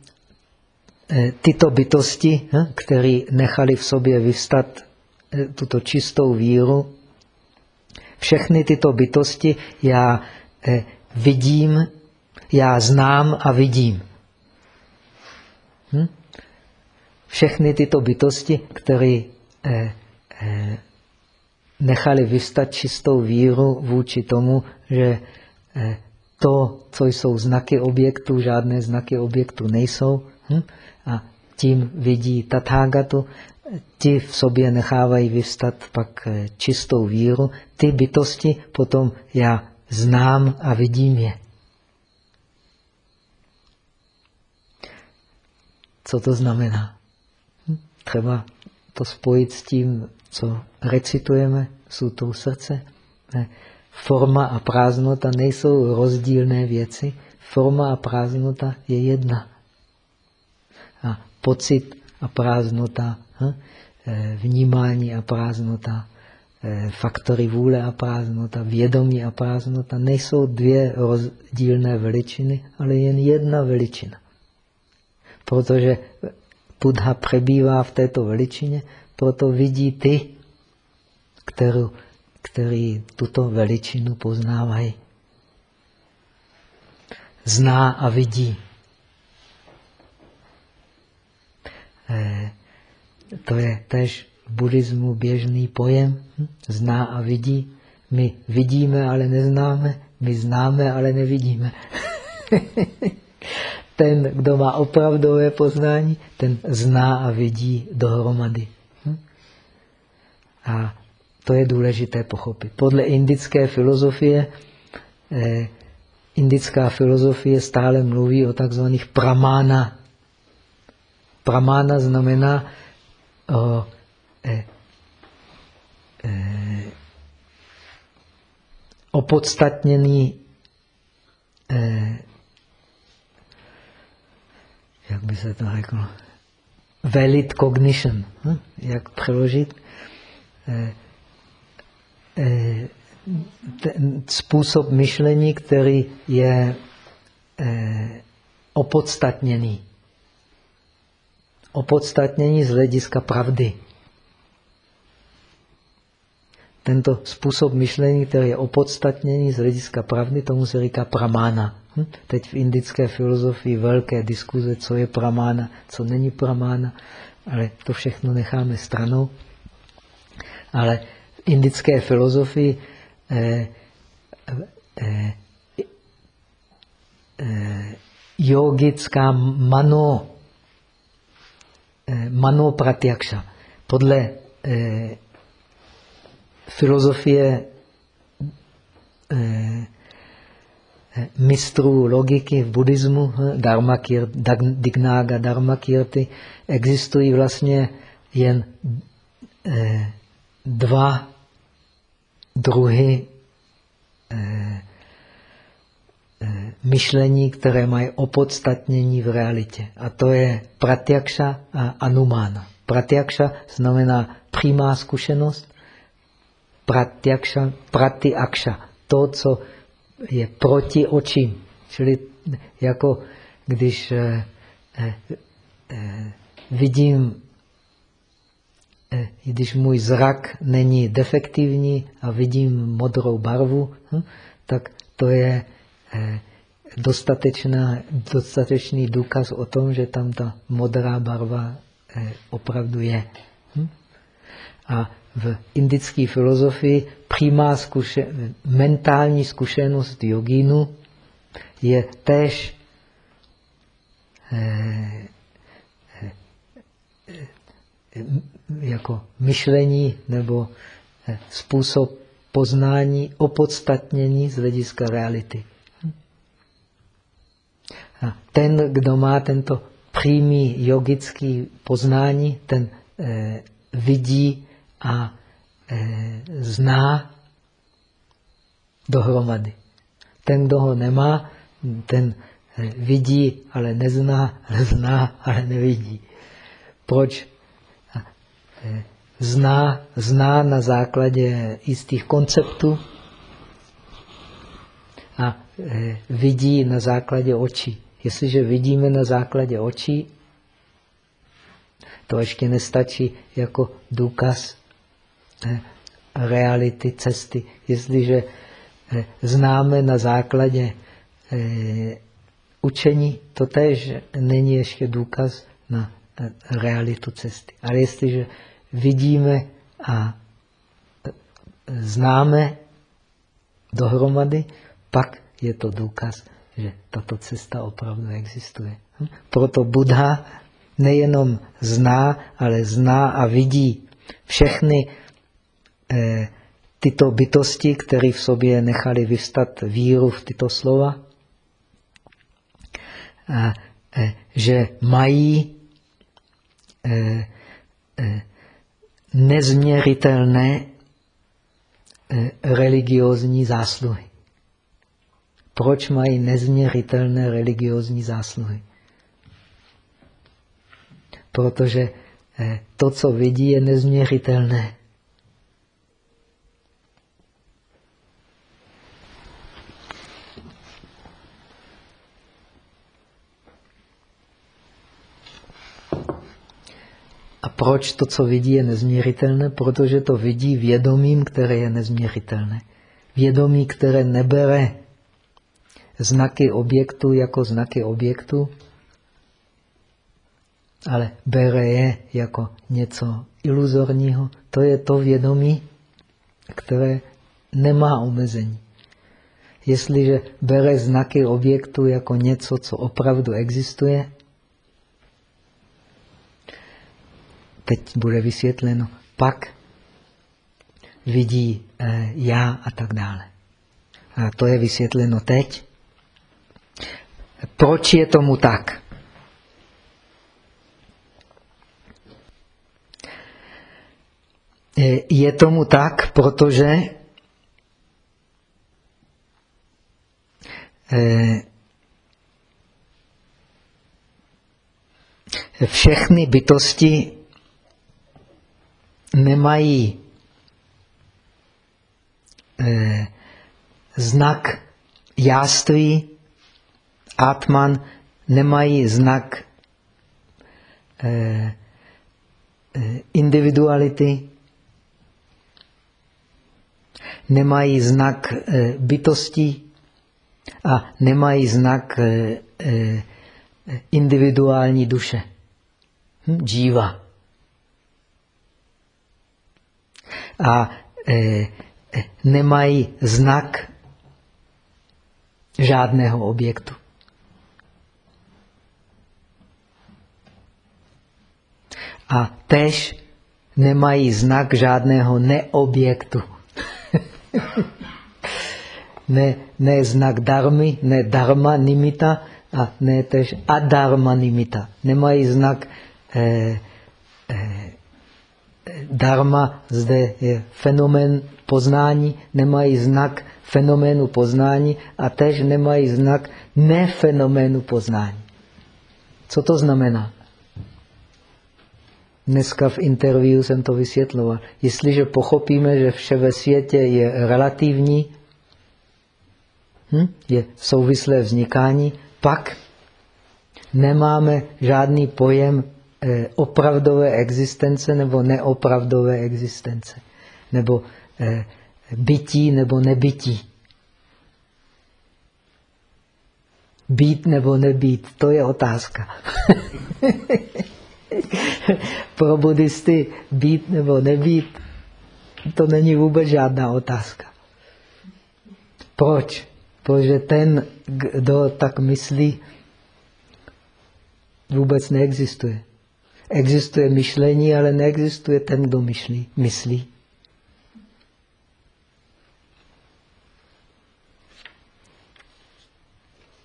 tyto bytosti, které nechali v sobě vyvstat tuto čistou víru, všechny tyto bytosti já eh, vidím, já znám a vidím. Hm? Všechny tyto bytosti, které eh, eh, nechali vystat čistou víru vůči tomu, že eh, to, co jsou znaky objektu, žádné znaky objektu nejsou. Hm? A tím vidí Tathagatu, ti v sobě nechávají vyvstat pak eh, čistou víru. Ty bytosti potom já znám a vidím je. Co to znamená? Třeba to spojit s tím, co recitujeme sutou srdce. Forma a prázdnota nejsou rozdílné věci. Forma a prázdnota je jedna. A pocit a prázdnota Hm? Eh, vnímání a prázdnota, eh, faktory vůle a prázdnota, vědomí a prázdnota nejsou dvě rozdílné veličiny, ale jen jedna veličina. Protože Buddha přebývá v této veličině, proto vidí ty, kterou, který tuto veličinu poznávají. Zná a vidí. Eh, to je tež v buddhismu běžný pojem. Hm? Zná a vidí. My vidíme, ale neznáme. My známe, ale nevidíme. ten, kdo má opravdové poznání, ten zná a vidí dohromady. Hm? A to je důležité pochopit. Podle indické filozofie, eh, indická filozofie stále mluví o takzvaných pramána. Pramána znamená o, eh, eh, opodstatněný jak by se to řeklo, valid cognition. Hm? Jak přeložit? Eh, eh, ten způsob myšlení, který je eh, opodstatněný. Opodstatnění z hlediska pravdy. Tento způsob myšlení, který je opodstatněný z hlediska pravdy, tomu se říká pramána. Hm? Teď v indické filozofii velké diskuze, co je pramána, co není pramána, ale to všechno necháme stranou. Ale v indické filozofii eh, eh, eh, yogická mano, eh, mano pratyakša, podle eh, filozofie eh, mistrů logiky v buddhismu, Dignaga, Dharmakirti, existují vlastně jen eh, dva druhy eh, eh, myšlení, které mají opodstatnění v realitě. A to je pratyakša a anumána. Pratyakša znamená přímá zkušenost, pratyakša, pratyakša, to, co je proti očím. Čili jako když eh, eh, eh, vidím, eh, když můj zrak není defektivní a vidím modrou barvu, hm, tak to je eh, dostatečná, dostatečný důkaz o tom, že tam ta modrá barva eh, opravdu je. Hm? A v indické filozofii přímá zkuše, mentální zkušenost jogínu je též eh, eh, jako myšlení nebo eh, způsob poznání opodstatnění z hlediska reality. A ten, kdo má tento přímý jogický poznání, ten eh, vidí a e, zná dohromady. Ten, kdo ho nemá, ten e, vidí, ale nezná, ale zná, ale nevidí. Proč? E, zná, zná na základě jistých konceptů a e, vidí na základě očí. Jestliže vidíme na základě očí, to ještě nestačí jako důkaz reality cesty. Jestliže eh, známe na základě eh, učení, to tež není ještě důkaz na eh, realitu cesty. Ale jestliže vidíme a známe dohromady, pak je to důkaz, že tato cesta opravdu existuje. Hm? Proto Buddha nejenom zná, ale zná a vidí všechny Eh, tyto bytosti, které v sobě nechali vyvstat víru v tyto slova, a, eh, že mají eh, nezměritelné religiózní zásluhy. Proč mají nezměritelné religiózní zásluhy? Protože to, co vidí, je nezměritelné. A proč to, co vidí, je nezměritelné? Protože to vidí vědomím, které je nezměritelné. Vědomí, které nebere znaky objektu jako znaky objektu, ale bere je jako něco iluzorního. To je to vědomí, které nemá omezení. Jestliže bere znaky objektu jako něco, co opravdu existuje, teď bude vysvětleno, pak vidí eh, já a tak dále. A to je vysvětleno teď. Proč je tomu tak? Eh, je tomu tak, protože eh, všechny bytosti nemají eh, znak jáství, Atman, nemají znak eh, eh, individuality, nemají znak eh, bytosti a nemají znak eh, eh, individuální duše. Hm? Džíva. A e, e, nemají znak žádného objektu. A tež nemají znak žádného neobjektu. ne, ne znak darmy, ne dharma nimita a ne tež adarma nimita. Nemají znak eh, dharma zde je fenomén poznání, nemají znak fenoménu poznání a tež nemají znak nefenoménu poznání. Co to znamená? Dneska v interview jsem to vysvětloval. Jestliže pochopíme, že vše ve světě je relativní, hm, je souvislé vznikání, pak nemáme žádný pojem opravdové existence nebo neopravdové existence. Nebo eh, bytí nebo nebytí. Být nebo nebýt, to je otázka. Pro buddhisty být nebo nebýt, to není vůbec žádná otázka. Proč? Protože ten, kdo tak myslí, vůbec neexistuje. Existuje myšlení, ale neexistuje ten, kdo myšlí, myslí.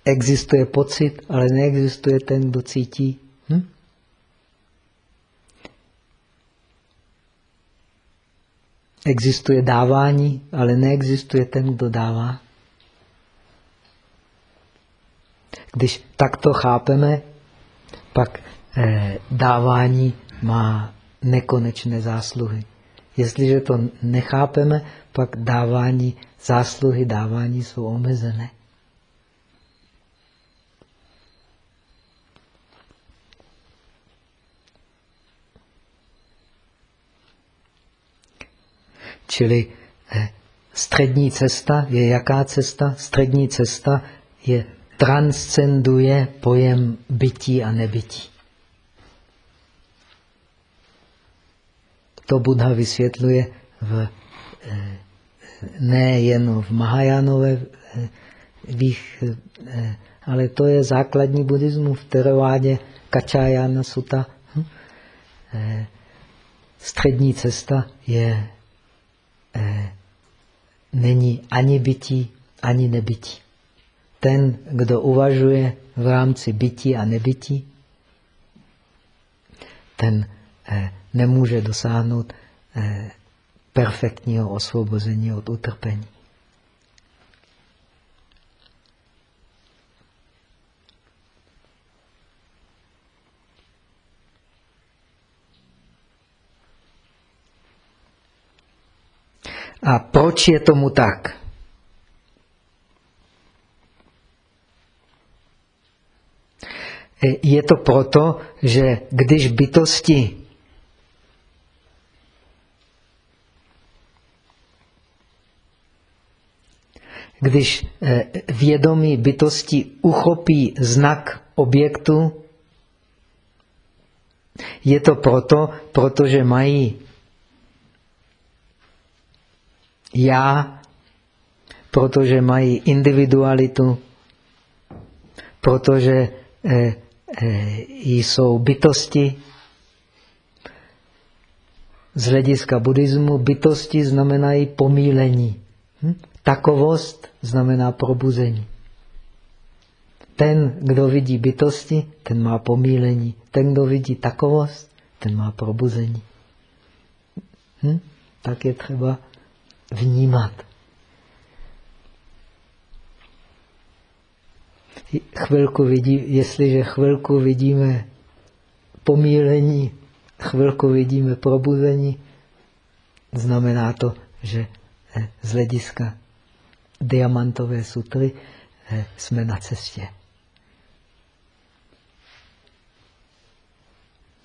Existuje pocit, ale neexistuje ten, kdo cítí. Hm? Existuje dávání, ale neexistuje ten, kdo dává. Když takto chápeme, pak dávání má nekonečné zásluhy. Jestliže to nechápeme, pak dávání, zásluhy dávání jsou omezené. Čili eh, střední cesta je jaká cesta? Střední cesta je transcenduje pojem bytí a nebytí. To Buddha vysvětluje v, eh, nejen v Mahajánové, eh, ale to je základní buddhismus v Teravádě Kačájána Sutta. Hm? Eh, střední cesta je není ani bytí, ani nebytí. Ten, kdo uvažuje v rámci bytí a nebytí, ten nemůže dosáhnout eh, perfektního osvobození od utrpení. A proč je tomu tak? Eh, je to proto, že když bytosti když eh, vědomí bytosti uchopí znak objektu, je to proto, protože mají já, protože mají individualitu, protože eh, eh, jsou bytosti. Z hlediska buddhismu bytosti znamenají pomílení. Hm? Takovost znamená probuzení. Ten, kdo vidí bytosti, ten má pomílení. Ten, kdo vidí takovost, ten má probuzení. Hm? Tak je třeba vnímat. Chvilku vidí, jestliže chvilku vidíme pomílení, chvilku vidíme probuzení, znamená to, že z hlediska diamantové sutry eh, jsme na cestě.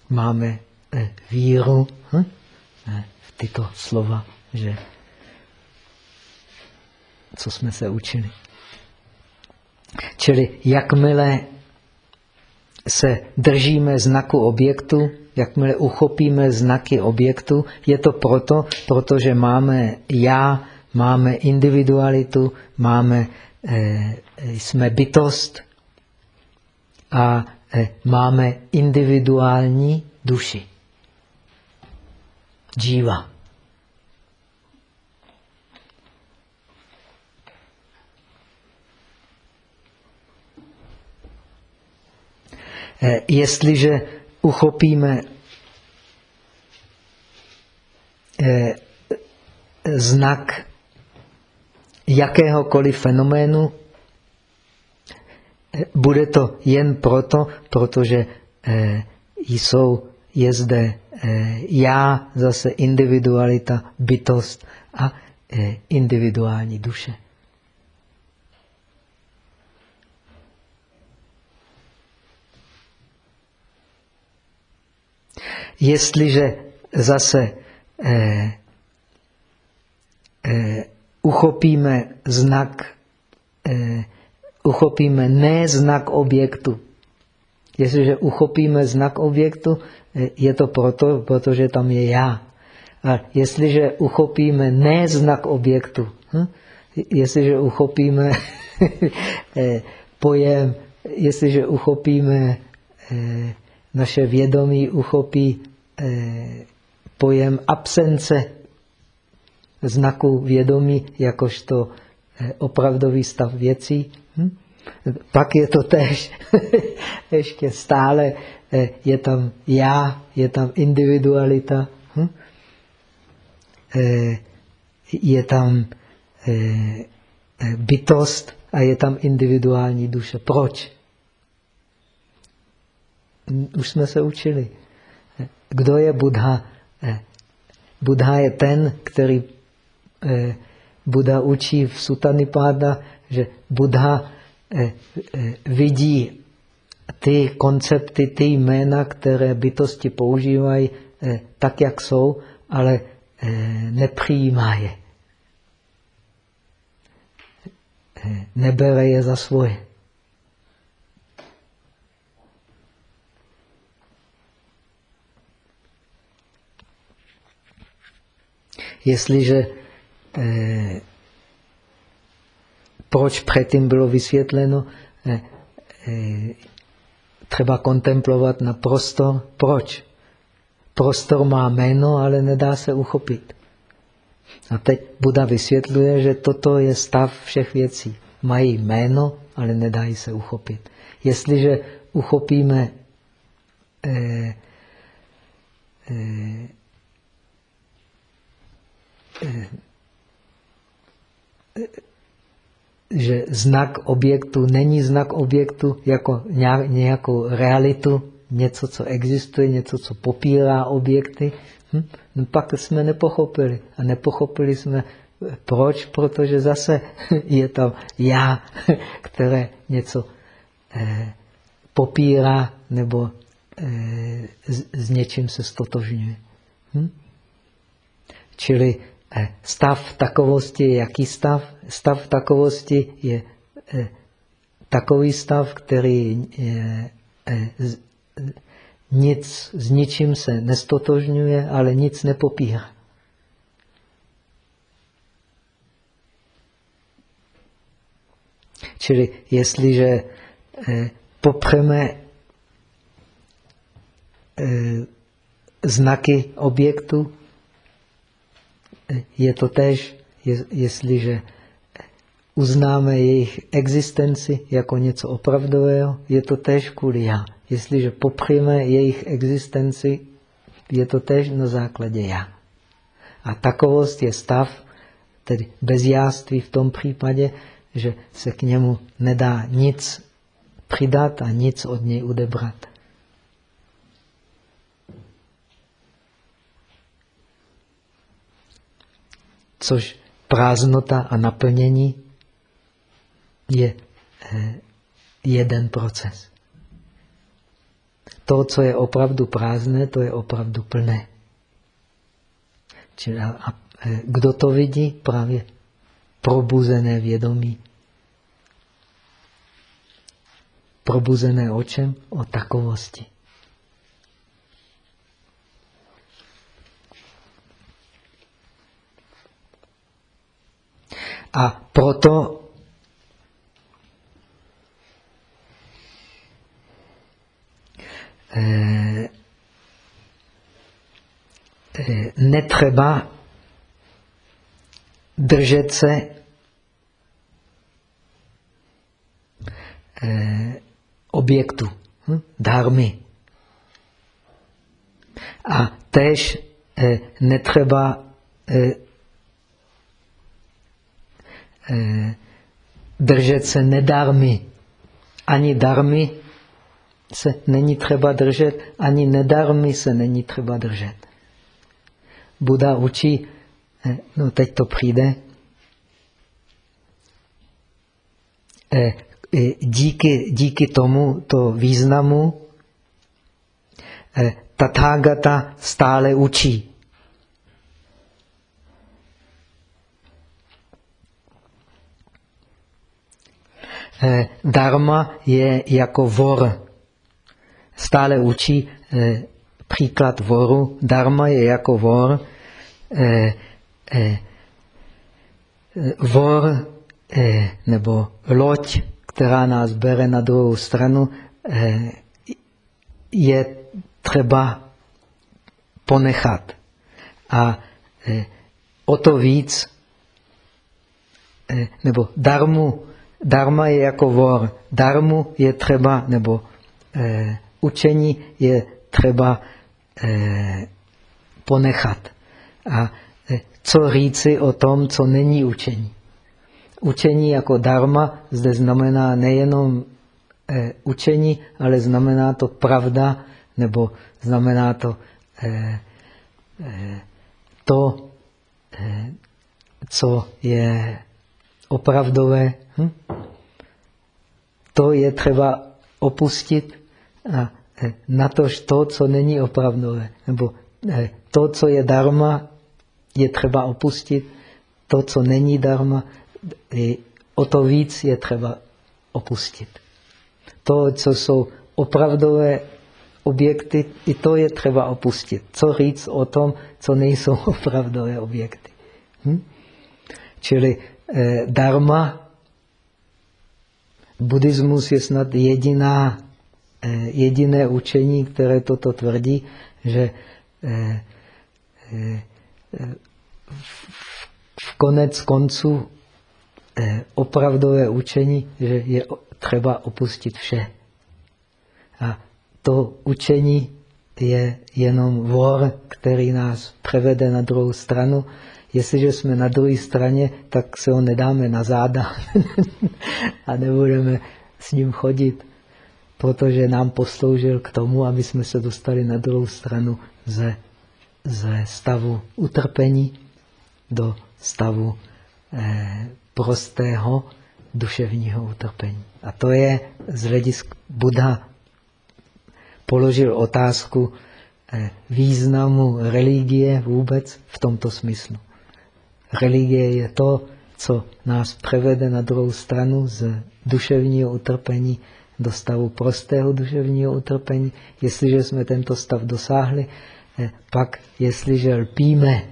Máme eh, víru hm? v tyto slova, že co jsme se učili. Čili jakmile se držíme znaku objektu, jakmile uchopíme znaky objektu, je to proto, protože máme já, máme individualitu, máme, eh, jsme bytost a eh, máme individuální duši. Džíva. Eh, jestliže uchopíme eh, znak jakéhokoliv fenoménu, eh, bude to jen proto, protože jsou, je zde já, zase individualita, bytost a individuální duše. Jestliže zase eh, eh, uchopíme znak, eh, uchopíme ne znak objektu. Jestliže uchopíme znak objektu, eh, je to proto, protože tam je já. A jestliže uchopíme ne znak objektu, hm? jestliže uchopíme eh, pojem, jestliže uchopíme eh, naše vědomí uchopí eh, pojem absence znaku vědomí jakožto eh, opravdový stav věcí. Hm? Pak je to tež ještě stále, eh, je tam já, je tam individualita, hm? je tam bytost a je tam individuální duše. Proč? Už jsme se učili. Kdo je Buddha? Eh, Buddha je ten, který eh, Buddha učí v Sutanipada, že Buddha eh, vidí ty koncepty, ty jména, které bytosti používají tak, jak jsou, ale nepřijímá je. Nebere je za svoje. Jestliže eh, proč předtím bylo vysvětleno, eh, eh, třeba kontemplovat na prostor. Proč? Prostor má jméno, ale nedá se uchopit. A teď Buda vysvětluje, že toto je stav všech věcí. Mají jméno, ale nedají se uchopit. Jestliže uchopíme eh, eh, že znak objektu není znak objektu jako nějakou realitu, něco, co existuje, něco, co popírá objekty, hm? no pak jsme nepochopili. A nepochopili jsme, proč? Protože zase je tam já, které něco eh, popírá nebo eh, s, s něčím se stotožňuje. Hm? Čili stav takovosti je jaký stav? Stav takovosti je eh, takový stav, který nic, s ničím se nestotožňuje, ale nic nepopírá. Čili jestliže popřeme znaky objektu, je to tež, jestliže uznáme jejich existenci jako něco opravdového, je to tež kvůli já. Jestliže popříme jejich existenci, je to tež na základě já. A takovost je stav, tedy bezjáství v tom případě, že se k němu nedá nic přidat a nic od něj udebrat. Což prázdnota a naplnění je eh, jeden proces. To, co je opravdu prázdné, to je opravdu plné. A, eh, kdo to vidí? Právě probuzené vědomí. Probuzené o čem? O takovosti. A proto eh, eh, netřeba držet se eh, objektu, hm? dármy. A tež netřeba Eh, držet se nedarmy. Ani darmy se není třeba držet, ani nedarmy se není třeba držet. Buda učí, eh, no teď to přijde, eh, díky, díky tomu to významu Tathagata stále učí. Dharma je jako vor. Stále učí eh, příklad voru. Dharma je jako vor. Eh, vor nebo loď, která nás bere na druhou stranu, je třeba ponechat. A o to víc, nebo darmu Dharma je jako vor. Darmu je třeba, nebo eh, učení je třeba eh, ponechat. A eh, co říci o tom, co není učení? Učení jako dharma zde znamená nejenom eh, učení, ale znamená to pravda, nebo znamená to eh, eh, to, eh, co je opravdové. Hm? To je třeba opustit a eh, na tož to, co není opravdové. Nebo eh, to, co je dharma, je třeba opustit. To, co není dharma, o to víc je třeba opustit. To, co jsou opravdové objekty, i to je třeba opustit. Co říct o tom, co nejsou opravdové objekty. Hm? Čili eh, dharma, buddhismus je snad jediná, eh, jediné učení, které toto tvrdí, že eh, eh, v konec konců opravdové učení, že je třeba opustit vše. A to učení je jenom vor, který nás převede na druhou stranu Jestliže jsme na druhé straně, tak se ho nedáme na záda a nebudeme s ním chodit, protože nám posloužil k tomu, aby jsme se dostali na druhou stranu ze, ze stavu utrpení do stavu eh, prostého duševního utrpení. A to je z hlediska Buddha položil otázku eh, významu religie vůbec v tomto smyslu religie je to, co nás převede na druhou stranu z duševního utrpení do stavu prostého duševního utrpení. Jestliže jsme tento stav dosáhli, eh, pak jestliže lpíme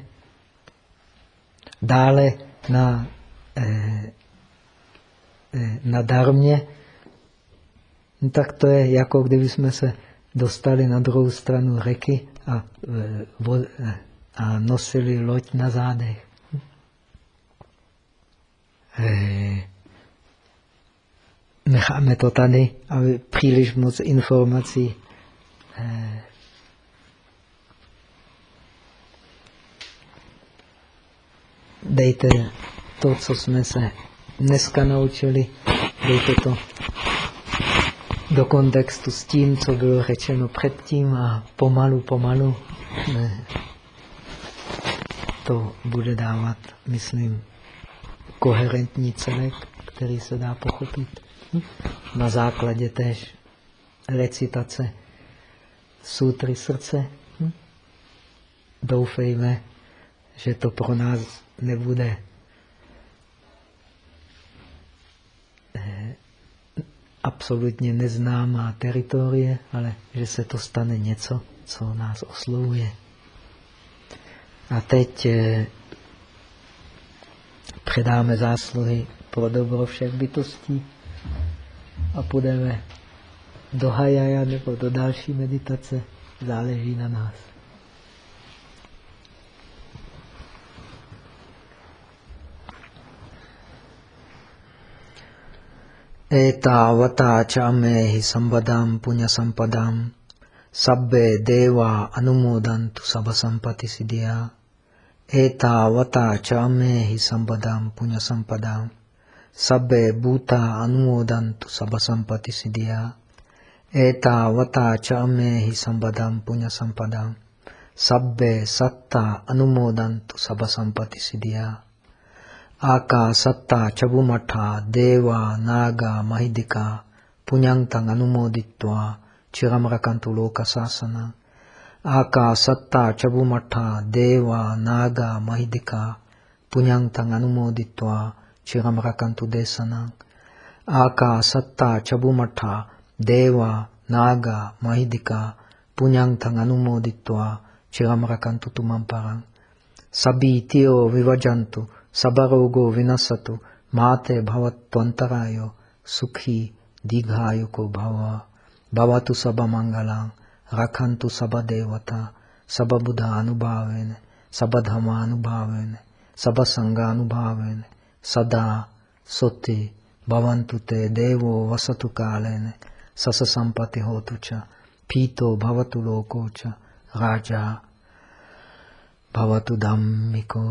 dále na, eh, eh, na darmě, no tak to je jako kdyby jsme se dostali na druhou stranu řeky a, a nosili loď na zádech. Necháme to tady, aby příliš moc informací. Dejte to, co jsme se dneska naučili, dejte to do kontextu s tím, co bylo řečeno předtím a pomalu, pomalu ne, to bude dávat, myslím, koherentní celek, který se dá pochopit. Hm? Na základě též recitace sutry srdce. Hm? Doufejme, že to pro nás nebude eh, absolutně neznámá teritorie, ale že se to stane něco, co nás oslovuje. A teď eh, předáme zásluhy pro dobro všech bytostí a půjdeme do hajaja nebo do další meditace. Záleží na nás. Etavata chamehi sambadam punya sampadam sabbe deva anumodantu sabha sampati siddhya etavata chamehi sambadam punya sampadam sabbe bhuta anumodantu sabha sampati siddhya etavata chamehi sambadam punya sampadam sabbe satta anumodantu sabha sampati siddhya Aka satta chabumata deva naga mahidika punyantang anumoditva chiramrakantu loka sasana. Aka satta chabumata deva naga mahidika punyantang anumoditva chiramrakantu desana. Aka satta chabumata deva naga mahidika punyantang anumoditva chiramrakantu tumamparang. Sabi tio vivajantu sabarogo vinasatu mate bhavattvantarayo sukhi dighaayuko bhava bhavatu rakhantu sabadevata sababuddha anubhavene sabadhama anubhavene sabasanga anubhavene sada soti bhavantu te devo vasatu kalene sasa sampati hotu cha pito bhavatu loko cha raja bhavatu dhammiko